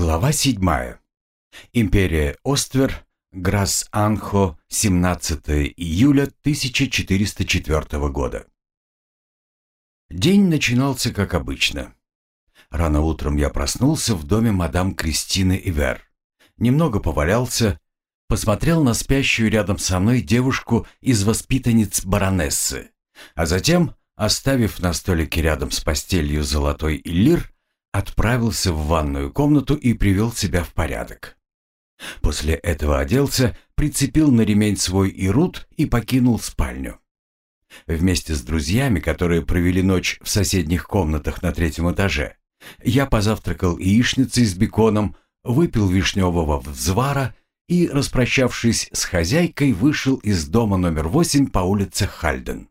Глава 7. Империя Оствер, Грас-Анхо, 17 июля 1404 года. День начинался как обычно. Рано утром я проснулся в доме мадам Кристины Ивер. Немного повалялся, посмотрел на спящую рядом со мной девушку из воспитанниц баронессы, а затем, оставив на столике рядом с постелью золотой иллир, отправился в ванную комнату и привел себя в порядок. После этого оделся, прицепил на ремень свой ирут и покинул спальню. Вместе с друзьями, которые провели ночь в соседних комнатах на третьем этаже, я позавтракал яичницей с беконом, выпил вишневого взвара и, распрощавшись с хозяйкой, вышел из дома номер восемь по улице Хальден.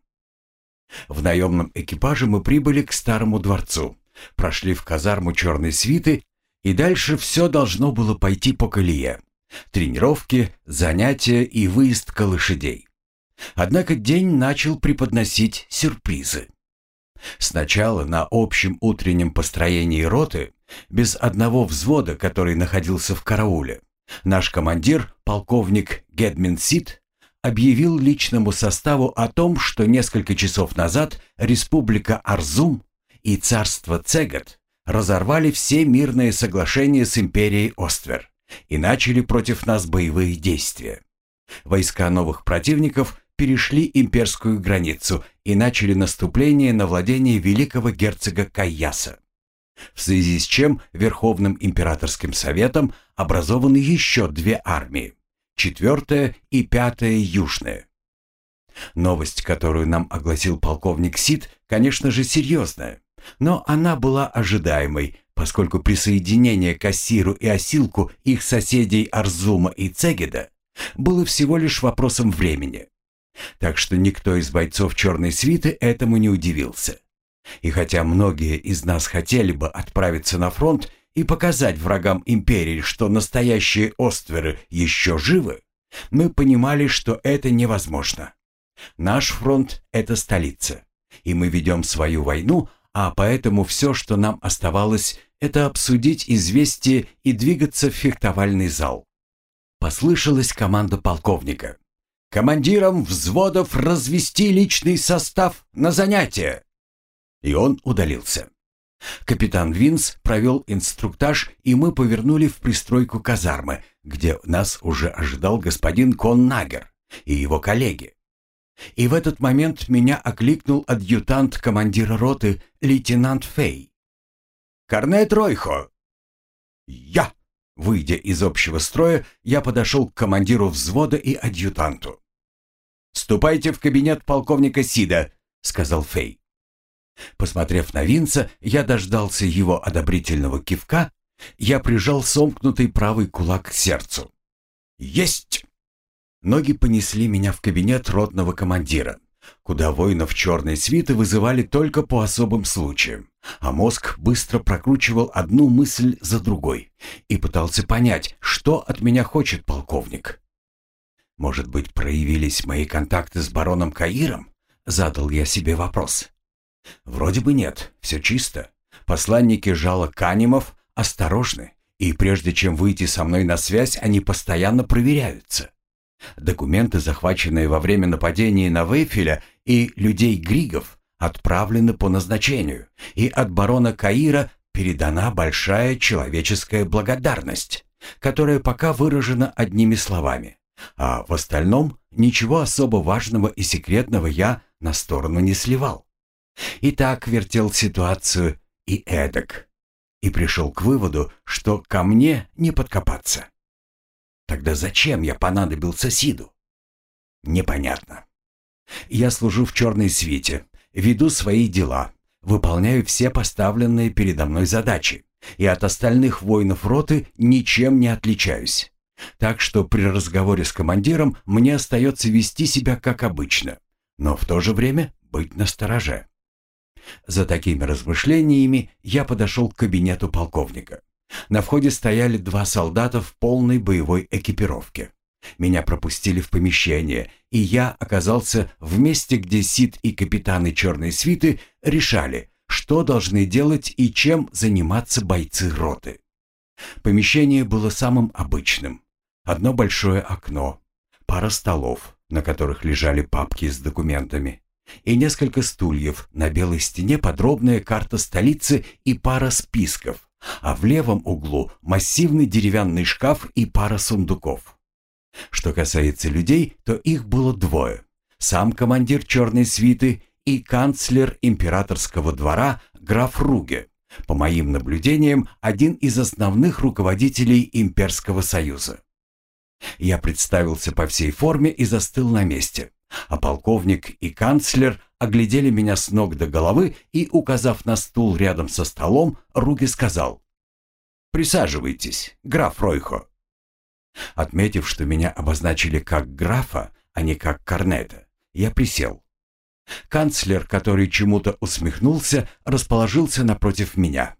В наемном экипаже мы прибыли к старому дворцу, прошли в казарму черной свиты, и дальше все должно было пойти по колее. Тренировки, занятия и выездка лошадей. Однако день начал преподносить сюрпризы. Сначала на общем утреннем построении роты, без одного взвода, который находился в карауле, наш командир, полковник Гедмин Сид, объявил личному составу о том, что несколько часов назад республика Арзум и царство Цегат разорвали все мирные соглашения с империей Оствер и начали против нас боевые действия. Войска новых противников перешли имперскую границу и начали наступление на владение великого герцога Кайяса. В связи с чем Верховным императорским советом образованы еще две армии, четвертая и пятая южная. Новость, которую нам огласил полковник Сид, конечно же, серьезная. Но она была ожидаемой, поскольку присоединение к Ассиру и Осилку их соседей Арзума и Цегеда было всего лишь вопросом времени. Так что никто из бойцов черной свиты этому не удивился. И хотя многие из нас хотели бы отправиться на фронт и показать врагам империи, что настоящие остверы еще живы, мы понимали, что это невозможно. Наш фронт — это столица, и мы ведем свою войну, а поэтому все, что нам оставалось, это обсудить известие и двигаться в фехтовальный зал. Послышалась команда полковника. «Командирам взводов развести личный состав на занятия!» И он удалился. Капитан Винс провел инструктаж, и мы повернули в пристройку казармы, где нас уже ожидал господин Коннагер и его коллеги. И в этот момент меня окликнул адъютант командира роты лейтенант Фей. «Корнет Ройхо!» «Я!» Выйдя из общего строя, я подошел к командиру взвода и адъютанту. «Ступайте в кабинет полковника Сида», — сказал Фей. Посмотрев на Винца, я дождался его одобрительного кивка, я прижал сомкнутый правый кулак к сердцу. «Есть!» Ноги понесли меня в кабинет ротного командира, куда воинов черной свиты вызывали только по особым случаям, а мозг быстро прокручивал одну мысль за другой и пытался понять, что от меня хочет полковник. «Может быть, проявились мои контакты с бароном Каиром?» — задал я себе вопрос. «Вроде бы нет, все чисто. Посланники жала Канимов осторожны, и прежде чем выйти со мной на связь, они постоянно проверяются». Документы, захваченные во время нападения на Вейфеля и людей Григов, отправлены по назначению, и от барона Каира передана большая человеческая благодарность, которая пока выражена одними словами, а в остальном ничего особо важного и секретного я на сторону не сливал. И так вертел ситуацию и эдак, и пришел к выводу, что ко мне не подкопаться. Тогда зачем я понадобился Сиду? Непонятно. Я служу в черной свете, веду свои дела, выполняю все поставленные передо мной задачи, и от остальных воинов роты ничем не отличаюсь. Так что при разговоре с командиром мне остается вести себя как обычно, но в то же время быть настороже. За такими размышлениями я подошел к кабинету полковника. На входе стояли два солдата в полной боевой экипировке. Меня пропустили в помещение, и я оказался в месте, где Сид и капитаны черной свиты решали, что должны делать и чем заниматься бойцы роты. Помещение было самым обычным. Одно большое окно, пара столов, на которых лежали папки с документами, и несколько стульев, на белой стене подробная карта столицы и пара списков, а в левом углу массивный деревянный шкаф и пара сундуков. Что касается людей, то их было двое. Сам командир черной свиты и канцлер императорского двора граф Руге, по моим наблюдениям, один из основных руководителей Имперского союза. Я представился по всей форме и застыл на месте, а полковник и канцлер оглядели меня с ног до головы и, указав на стул рядом со столом, Руги сказал «Присаживайтесь, граф Ройхо». Отметив, что меня обозначили как графа, а не как корнета, я присел. Канцлер, который чему-то усмехнулся, расположился напротив меня.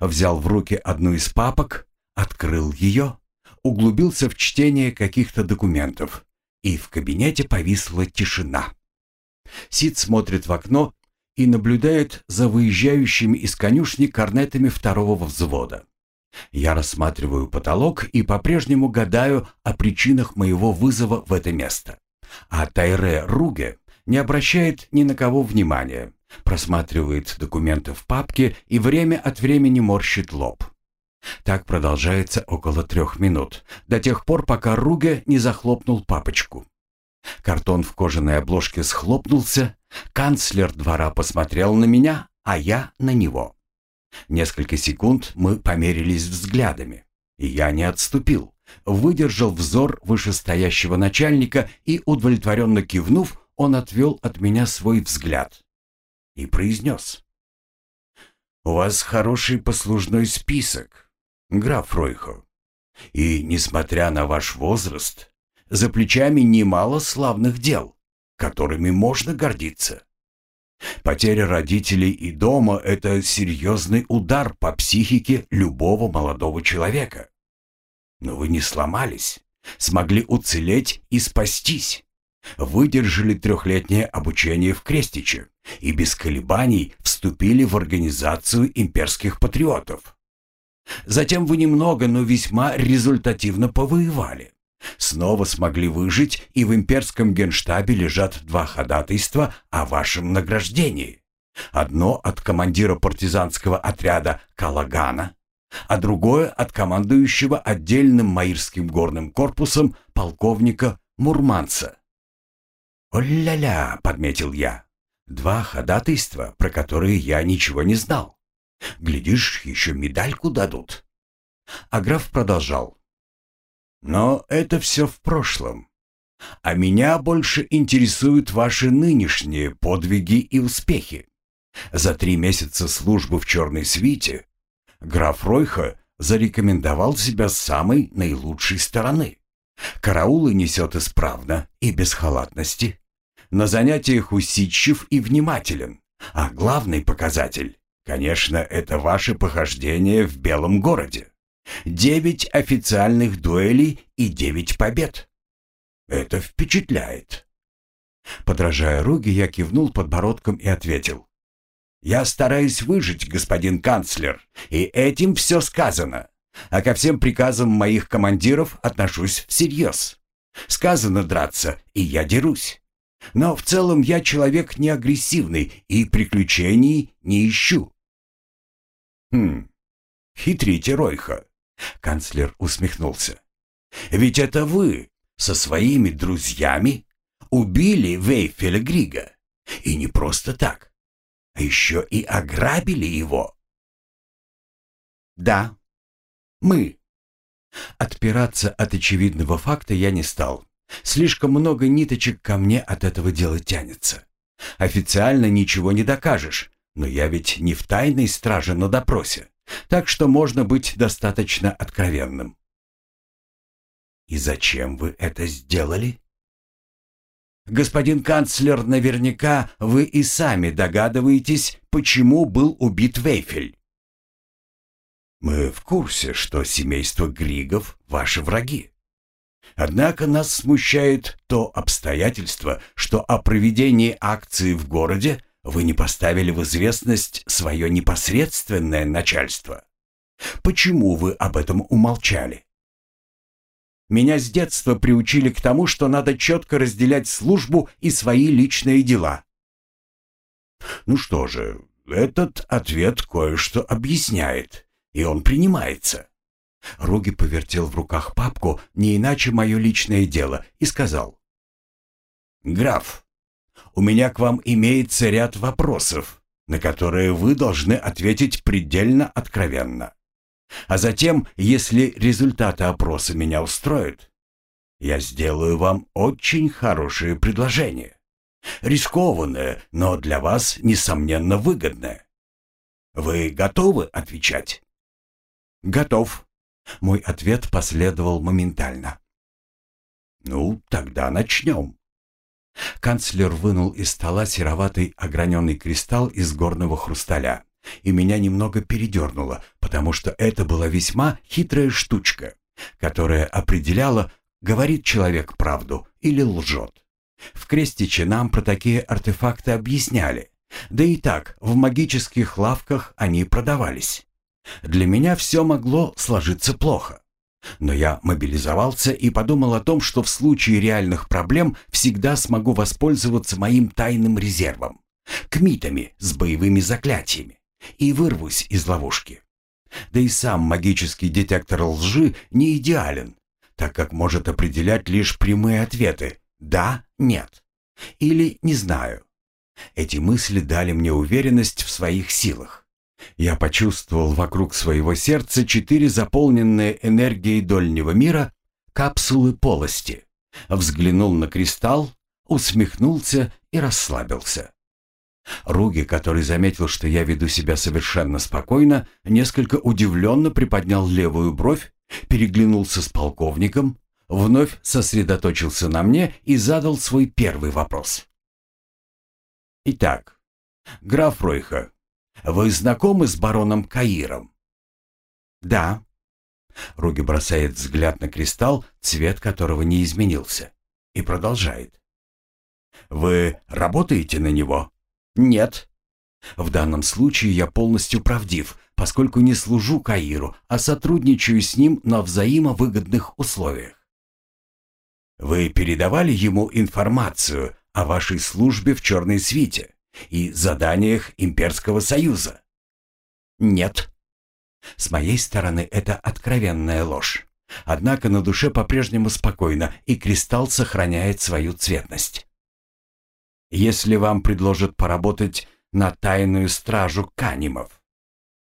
Взял в руки одну из папок, открыл ее, углубился в чтение каких-то документов, и в кабинете повисла тишина. Сид смотрит в окно и наблюдает за выезжающими из конюшни корнетами второго взвода. Я рассматриваю потолок и по-прежнему гадаю о причинах моего вызова в это место. А Тайре Руге не обращает ни на кого внимания, просматривает документы в папке и время от времени морщит лоб. Так продолжается около трех минут, до тех пор, пока Руге не захлопнул папочку. Картон в кожаной обложке схлопнулся, канцлер двора посмотрел на меня, а я на него. Несколько секунд мы померились взглядами, и я не отступил, выдержал взор вышестоящего начальника и, удовлетворенно кивнув, он отвел от меня свой взгляд и произнес. «У вас хороший послужной список, граф Ройхо, и, несмотря на ваш возраст, за плечами немало славных дел, которыми можно гордиться. Потеря родителей и дома – это серьезный удар по психике любого молодого человека. Но вы не сломались, смогли уцелеть и спастись выдержали трехлетнее обучение в Крестиче и без колебаний вступили в организацию имперских патриотов. Затем вы немного, но весьма результативно повоевали. Снова смогли выжить, и в имперском генштабе лежат два ходатайства о вашем награждении. Одно от командира партизанского отряда Калагана, а другое от командующего отдельным Маирским горным корпусом полковника Мурманца. «О-ля-ля!» — подметил я. «Два ходатайства, про которые я ничего не знал. Глядишь, еще медальку дадут». А граф продолжал. «Но это все в прошлом. А меня больше интересуют ваши нынешние подвиги и успехи. За три месяца службы в черной свите граф Ройха зарекомендовал себя с самой наилучшей стороны. Караулы несет исправно и без халатности. На занятиях усидчив и внимателен. А главный показатель, конечно, это ваше похождение в Белом городе. Девять официальных дуэлей и девять побед. Это впечатляет. Подражая Руге, я кивнул подбородком и ответил. «Я стараюсь выжить, господин канцлер, и этим все сказано. А ко всем приказам моих командиров отношусь всерьез. Сказано драться, и я дерусь. Но в целом я человек не агрессивный и приключений не ищу. Хм, хитрите, Ройха. Канцлер усмехнулся. Ведь это вы со своими друзьями убили Вейфеля Грига. И не просто так, а еще и ограбили его. Да, мы. Отпираться от очевидного факта я не стал. Слишком много ниточек ко мне от этого дела тянется. Официально ничего не докажешь, но я ведь не в тайной страже на допросе, так что можно быть достаточно откровенным. И зачем вы это сделали? Господин канцлер, наверняка вы и сами догадываетесь, почему был убит Вейфель. Мы в курсе, что семейство Григов — ваши враги. Однако нас смущает то обстоятельство, что о проведении акции в городе вы не поставили в известность свое непосредственное начальство. Почему вы об этом умолчали? Меня с детства приучили к тому, что надо четко разделять службу и свои личные дела. Ну что же, этот ответ кое-что объясняет, и он принимается. Руги повертел в руках папку, не иначе мое личное дело, и сказал. «Граф, у меня к вам имеется ряд вопросов, на которые вы должны ответить предельно откровенно. А затем, если результаты опроса меня устроят, я сделаю вам очень хорошее предложение. Рискованное, но для вас, несомненно, выгодное. Вы готовы отвечать? Готов. Мой ответ последовал моментально. Ну, тогда начнем. Канцлер вынул из стола сероватый ограненный кристалл из горного хрусталя и меня немного передернуло, потому что это была весьма хитрая штучка, которая определяла, говорит человек правду или лжет. В Крестиче нам про такие артефакты объясняли, да и так в магических лавках они продавались. Для меня все могло сложиться плохо. Но я мобилизовался и подумал о том, что в случае реальных проблем всегда смогу воспользоваться моим тайным резервом, кмитами с боевыми заклятиями и вырвусь из ловушки. Да и сам магический детектор лжи не идеален, так как может определять лишь прямые ответы «да», «нет» или «не знаю». Эти мысли дали мне уверенность в своих силах. Я почувствовал вокруг своего сердца четыре заполненные энергией дольнего мира капсулы полости, взглянул на кристалл, усмехнулся и расслабился. Руги, который заметил, что я веду себя совершенно спокойно, несколько удивленно приподнял левую бровь, переглянулся с полковником, вновь сосредоточился на мне и задал свой первый вопрос. «Итак, граф Ройха, вы знакомы с бароном Каиром?» «Да». Руги бросает взгляд на кристалл, цвет которого не изменился, и продолжает. «Вы работаете на него?» Нет. В данном случае я полностью правдив, поскольку не служу Каиру, а сотрудничаю с ним на взаимовыгодных условиях. Вы передавали ему информацию о вашей службе в Черной Свите и заданиях Имперского Союза? Нет. С моей стороны это откровенная ложь. Однако на душе по-прежнему спокойно, и кристалл сохраняет свою цветность. Если вам предложат поработать на тайную стражу Канимов,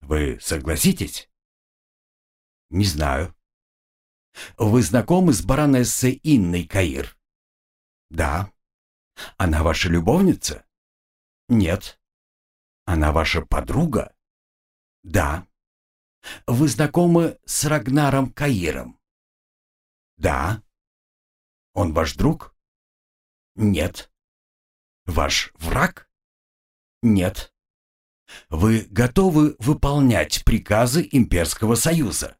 вы согласитесь? Не знаю. Вы знакомы с баронессой Инной Каир? Да. Она ваша любовница? Нет. Она ваша подруга? Да. Вы знакомы с Рагнаром Каиром? Да. Он ваш друг? Нет. Ваш враг? Нет. Вы готовы выполнять приказы Имперского Союза?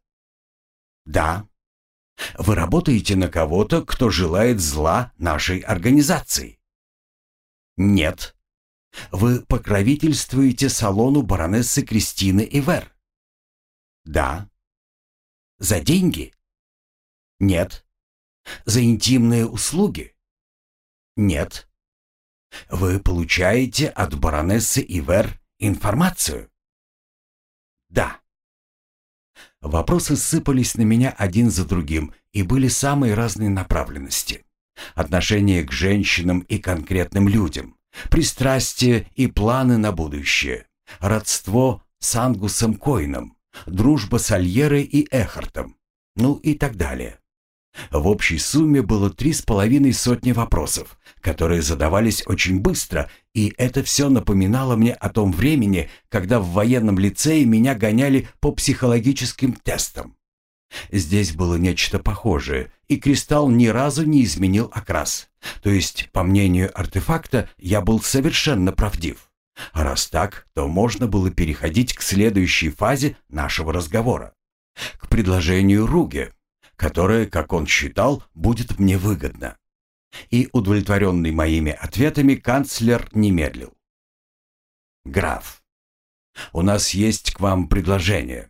Да. Вы работаете на кого-то, кто желает зла нашей организации? Нет. Вы покровительствуете салону баронессы Кристины Ивер? Да. За деньги? Нет. За интимные услуги? Нет. Вы получаете от баронессы Ивер информацию? Да. Вопросы сыпались на меня один за другим и были самой разной направленности. Отношение к женщинам и конкретным людям, пристрастие и планы на будущее, родство с Ангусом Койном, дружба с Альерой и Эхартом, ну и так далее. В общей сумме было три с половиной сотни вопросов, которые задавались очень быстро, и это все напоминало мне о том времени, когда в военном лицее меня гоняли по психологическим тестам. Здесь было нечто похожее, и кристалл ни разу не изменил окрас. То есть, по мнению артефакта, я был совершенно правдив. А раз так, то можно было переходить к следующей фазе нашего разговора. К предложению Руге, которое, как он считал, будет мне выгодно. И, удовлетворенный моими ответами, канцлер не медлил. «Граф, у нас есть к вам предложение.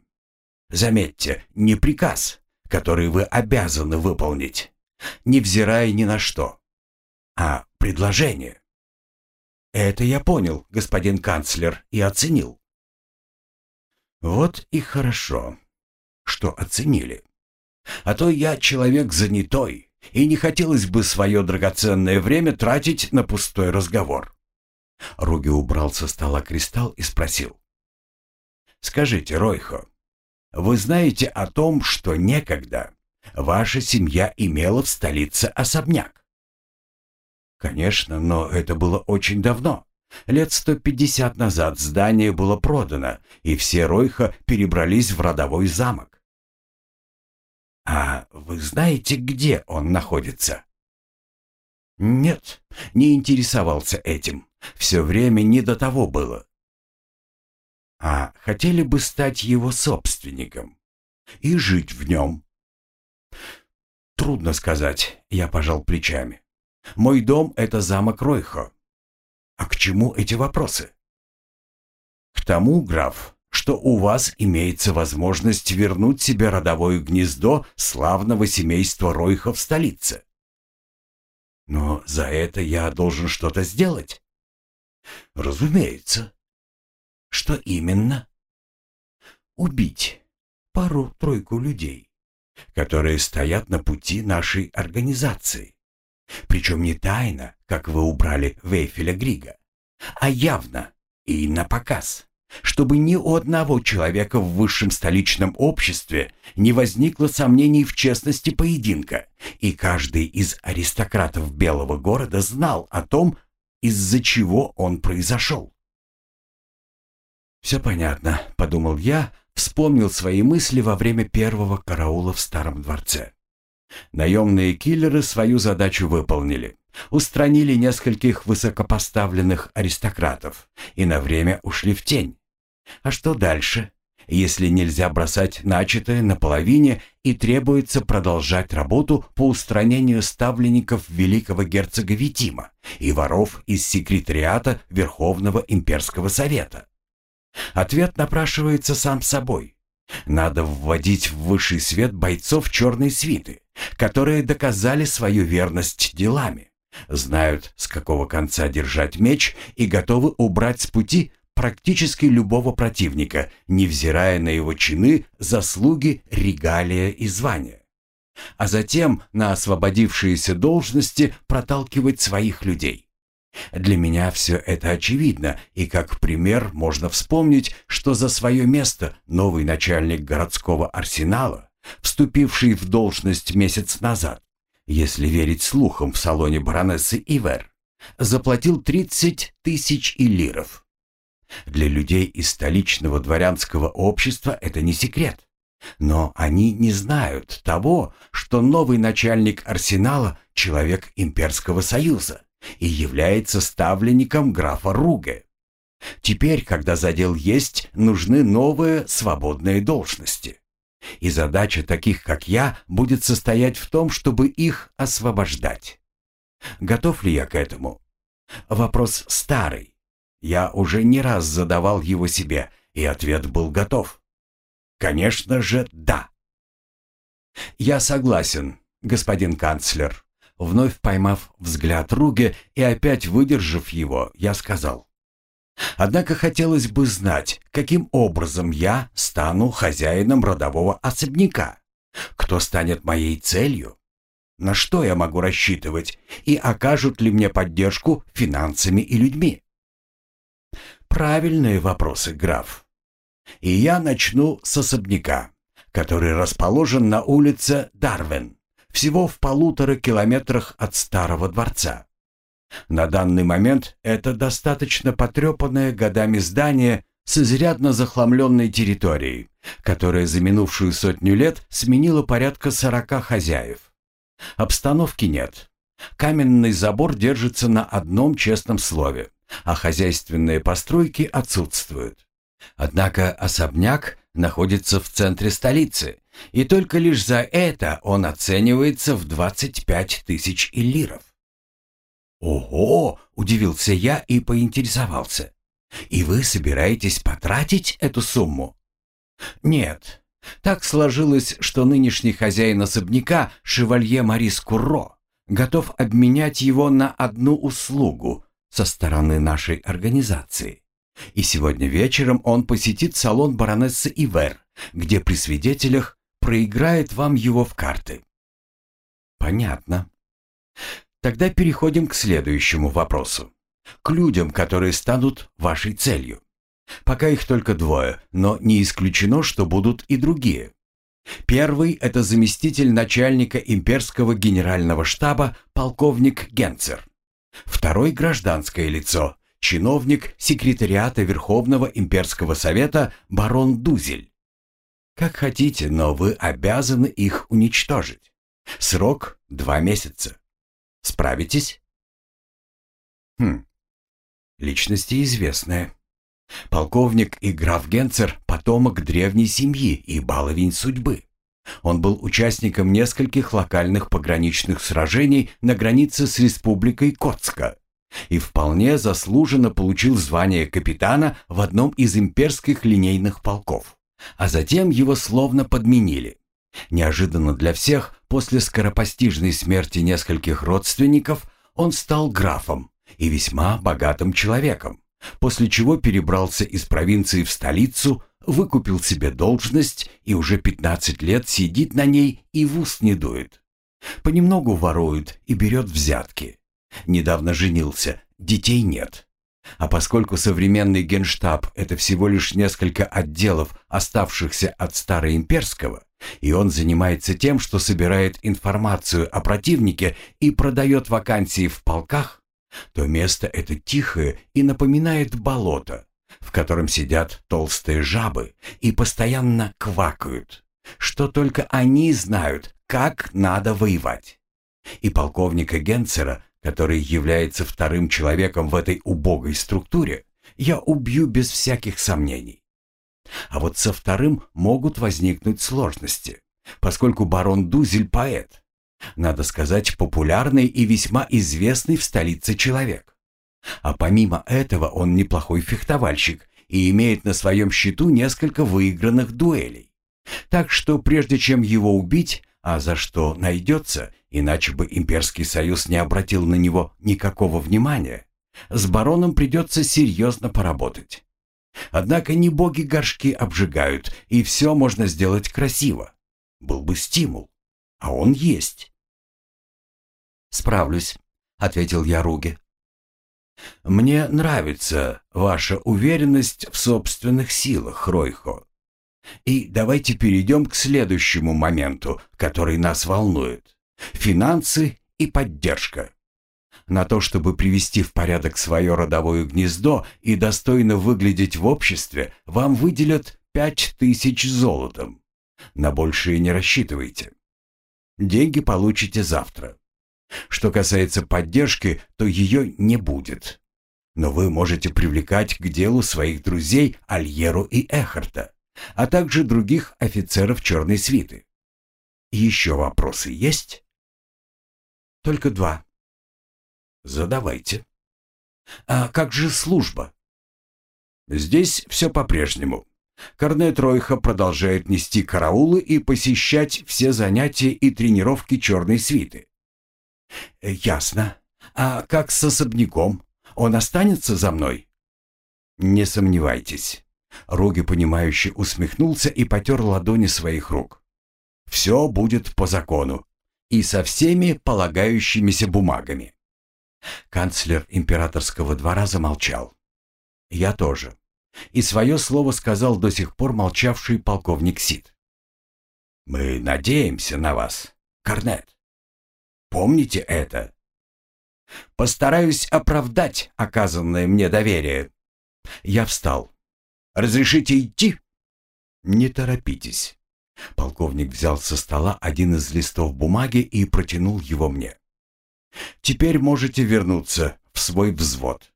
Заметьте, не приказ, который вы обязаны выполнить, невзирая ни на что, а предложение. Это я понял, господин канцлер, и оценил. Вот и хорошо, что оценили. А то я человек занятой, и не хотелось бы свое драгоценное время тратить на пустой разговор. Руги убрал со стола кристалл и спросил. «Скажите, Ройхо, вы знаете о том, что некогда ваша семья имела в столице особняк?» «Конечно, но это было очень давно. Лет сто пятьдесят назад здание было продано, и все Ройха перебрались в родовой замок. «А вы знаете, где он находится?» «Нет, не интересовался этим. Все время не до того было». «А хотели бы стать его собственником и жить в нем?» «Трудно сказать», — я пожал плечами. «Мой дом — это замок Ройхо. А к чему эти вопросы? К тому, граф, что у вас имеется возможность вернуть себе родовое гнездо славного семейства Ройха в столице. Но за это я должен что-то сделать. Разумеется. Что именно? Убить пару-тройку людей, которые стоят на пути нашей организации. Причем не тайно, как вы убрали Вейфеля Грига, а явно и на показ, чтобы ни у одного человека в высшем столичном обществе не возникло сомнений в честности поединка, и каждый из аристократов Белого города знал о том, из-за чего он произошел. «Все понятно», — подумал я, вспомнил свои мысли во время первого караула в Старом дворце. Наемные киллеры свою задачу выполнили. Устранили нескольких высокопоставленных аристократов и на время ушли в тень. А что дальше, если нельзя бросать начатое наполовине и требуется продолжать работу по устранению ставленников великого герцога Витима и воров из секретариата Верховного имперского совета? Ответ напрашивается сам собой. Надо вводить в высший свет бойцов черной свиты, которые доказали свою верность делами, знают, с какого конца держать меч и готовы убрать с пути практически любого противника, невзирая на его чины, заслуги, регалия и звания. А затем на освободившиеся должности проталкивать своих людей. Для меня все это очевидно, и как пример можно вспомнить, что за свое место новый начальник городского арсенала, вступивший в должность месяц назад, если верить слухам в салоне баронессы Ивер, заплатил 30 тысяч илиров. Для людей из столичного дворянского общества это не секрет. Но они не знают того, что новый начальник арсенала – человек Имперского Союза и является ставленником графа Руге. Теперь, когда задел есть, нужны новые свободные должности. И задача таких, как я, будет состоять в том, чтобы их освобождать. Готов ли я к этому? Вопрос старый. Я уже не раз задавал его себе, и ответ был готов. Конечно же, да. Я согласен, господин канцлер. Вновь поймав взгляд Руге и опять выдержав его, я сказал. Однако хотелось бы знать, каким образом я стану хозяином родового особняка. Кто станет моей целью? На что я могу рассчитывать? И окажут ли мне поддержку финансами и людьми? Правильные вопросы, граф. И я начну с особняка, который расположен на улице Дарвин всего в полутора километрах от старого дворца. На данный момент это достаточно потрепанное годами здание с изрядно захламленной территорией, которая за минувшую сотню лет сменила порядка сорока хозяев. Обстановки нет. Каменный забор держится на одном честном слове, а хозяйственные постройки отсутствуют. Однако особняк находится в центре столицы, и только лишь за это он оценивается в 25 тысяч иллиров. «Ого!» — удивился я и поинтересовался. «И вы собираетесь потратить эту сумму?» «Нет, Так сложилось, что нынешний хозяин особняка, шевалье Марис Курро, готов обменять его на одну услугу со стороны нашей организации. И сегодня вечером он посетит салон баронессы Ивер, где при свидетелях проиграет вам его в карты. Понятно. Тогда переходим к следующему вопросу. К людям, которые станут вашей целью. Пока их только двое, но не исключено, что будут и другие. Первый – это заместитель начальника имперского генерального штаба полковник Генцер. Второй – гражданское лицо, чиновник секретариата Верховного имперского совета барон Дузель. Как хотите, но вы обязаны их уничтожить. Срок – два месяца. Справитесь? Хм. Личности известные. Полковник и граф Генцер – потомок древней семьи и баловень судьбы. Он был участником нескольких локальных пограничных сражений на границе с республикой Котска и вполне заслуженно получил звание капитана в одном из имперских линейных полков. А затем его словно подменили. Неожиданно для всех, после скоропостижной смерти нескольких родственников, он стал графом и весьма богатым человеком, после чего перебрался из провинции в столицу, выкупил себе должность и уже 15 лет сидит на ней и в ус не дует. Понемногу ворует и берет взятки. Недавно женился, детей нет. А поскольку современный генштаб – это всего лишь несколько отделов, оставшихся от староимперского, и он занимается тем, что собирает информацию о противнике и продает вакансии в полках, то место это тихое и напоминает болото, в котором сидят толстые жабы и постоянно квакают, что только они знают, как надо воевать. И полковника Генцера, который является вторым человеком в этой убогой структуре, я убью без всяких сомнений. А вот со вторым могут возникнуть сложности, поскольку барон Дузель поэт, надо сказать, популярный и весьма известный в столице человек. А помимо этого он неплохой фехтовальщик и имеет на своем счету несколько выигранных дуэлей. Так что прежде чем его убить, а за что найдется, иначе бы имперский союз не обратил на него никакого внимания, с бароном придется серьезно поработать. Однако не боги горшки обжигают, и все можно сделать красиво. Был бы стимул, а он есть. «Справлюсь», — ответил я Руге. «Мне нравится ваша уверенность в собственных силах, Ройхо. И давайте перейдем к следующему моменту, который нас волнует. Финансы и поддержка. На то, чтобы привести в порядок свое родовое гнездо и достойно выглядеть в обществе, вам выделят пять тысяч золотом. На большее не рассчитывайте. Деньги получите завтра. Что касается поддержки, то ее не будет. Но вы можете привлекать к делу своих друзей Альеру и Эхарта, а также других офицеров черной свиты. Еще вопросы есть? Только два. Задавайте. А как же служба? Здесь все по-прежнему. Корнет Ройха продолжает нести караулы и посещать все занятия и тренировки черной свиты. «Ясно. А как с особняком? Он останется за мной?» «Не сомневайтесь». Роги, понимающе усмехнулся и потер ладони своих рук. «Все будет по закону и со всеми полагающимися бумагами». Канцлер императорского двора замолчал. «Я тоже». И свое слово сказал до сих пор молчавший полковник Сид. «Мы надеемся на вас, Корнет. Помните это. Постараюсь оправдать оказанное мне доверие. Я встал. Разрешите идти? Не торопитесь. Полковник взял со стола один из листов бумаги и протянул его мне. Теперь можете вернуться в свой взвод.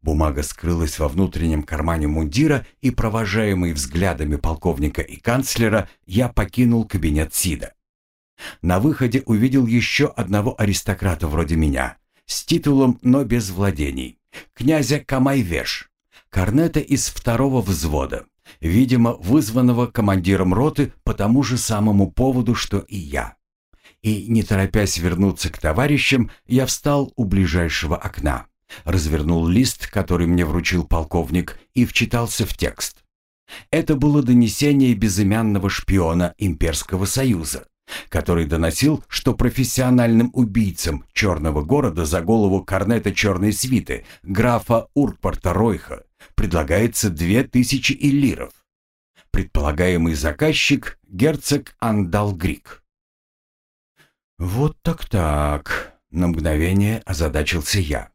Бумага скрылась во внутреннем кармане мундира, и, провожаемый взглядами полковника и канцлера, я покинул кабинет Сида. На выходе увидел еще одного аристократа вроде меня, с титулом, но без владений, князя Камайвеш, корнета из второго взвода, видимо, вызванного командиром роты по тому же самому поводу, что и я. И, не торопясь вернуться к товарищам, я встал у ближайшего окна, развернул лист, который мне вручил полковник, и вчитался в текст. Это было донесение безымянного шпиона Имперского Союза, который доносил, что профессиональным убийцам Черного города за голову корнета Черной свиты, графа Уркпорта Ройха, предлагается две тысячи иллиров. Предполагаемый заказчик – герцог Андалгрик. «Вот так-так», — на мгновение озадачился я.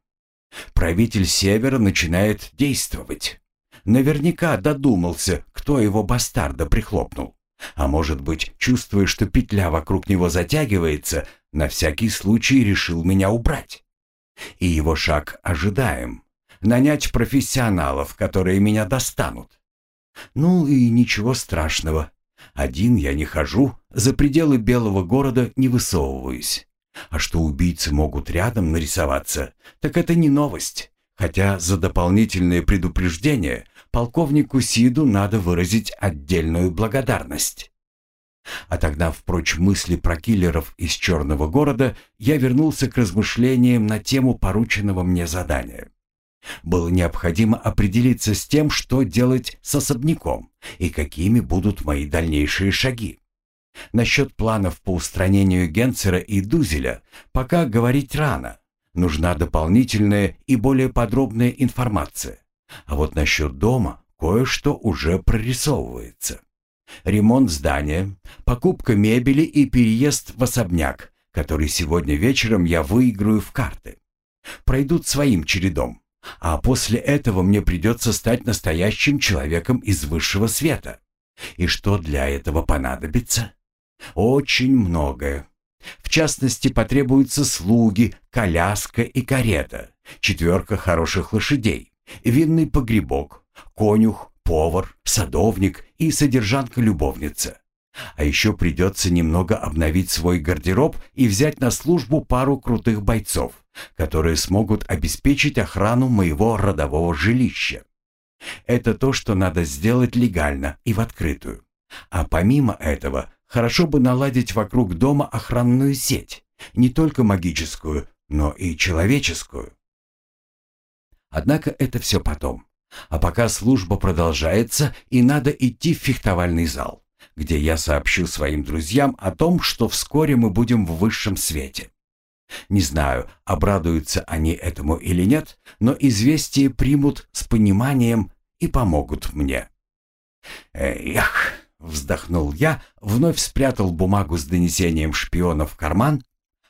«Правитель Севера начинает действовать. Наверняка додумался, кто его бастарда прихлопнул. А может быть, чувствуя, что петля вокруг него затягивается, на всякий случай решил меня убрать. И его шаг ожидаем. Нанять профессионалов, которые меня достанут. Ну и ничего страшного. Один я не хожу, за пределы белого города не высовываюсь. А что убийцы могут рядом нарисоваться, так это не новость. Хотя за дополнительное предупреждение полковнику Сиду надо выразить отдельную благодарность. Отогнав прочь мысли про киллеров из Черного города, я вернулся к размышлениям на тему порученного мне задания. Было необходимо определиться с тем, что делать с особняком и какими будут мои дальнейшие шаги. Насчет планов по устранению Генцера и Дузеля пока говорить рано. Нужна дополнительная и более подробная информация. А вот насчет дома кое-что уже прорисовывается. Ремонт здания, покупка мебели и переезд в особняк, который сегодня вечером я выиграю в карты. Пройдут своим чередом. А после этого мне придется стать настоящим человеком из высшего света. И что для этого понадобится? Очень многое. В частности, потребуются слуги, коляска и карета, четверка хороших лошадей, винный погребок, конюх, повар, садовник и содержанка-любовница. А еще придется немного обновить свой гардероб и взять на службу пару крутых бойцов, которые смогут обеспечить охрану моего родового жилища. Это то, что надо сделать легально и в открытую. А помимо этого, хорошо бы наладить вокруг дома охранную сеть, не только магическую, но и человеческую. Однако это все потом. А пока служба продолжается, и надо идти в фехтовальный зал, где я сообщу своим друзьям о том, что вскоре мы будем в высшем свете. Не знаю, обрадуются они этому или нет, но известие примут с пониманием и помогут мне. Эх, вздохнул я, вновь спрятал бумагу с донесением шпиона в карман,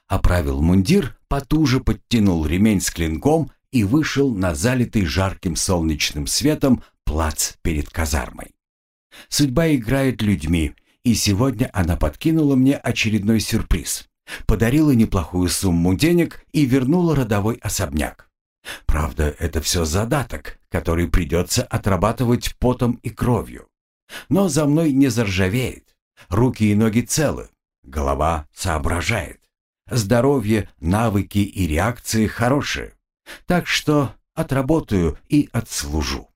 оправил мундир, потуже подтянул ремень с клинком и вышел на залитый жарким солнечным светом плац перед казармой. Судьба играет людьми, и сегодня она подкинула мне очередной сюрприз подарила неплохую сумму денег и вернула родовой особняк. Правда, это все задаток, который придется отрабатывать потом и кровью. Но за мной не заржавеет. Руки и ноги целы, голова соображает. Здоровье, навыки и реакции хорошие. Так что отработаю и отслужу.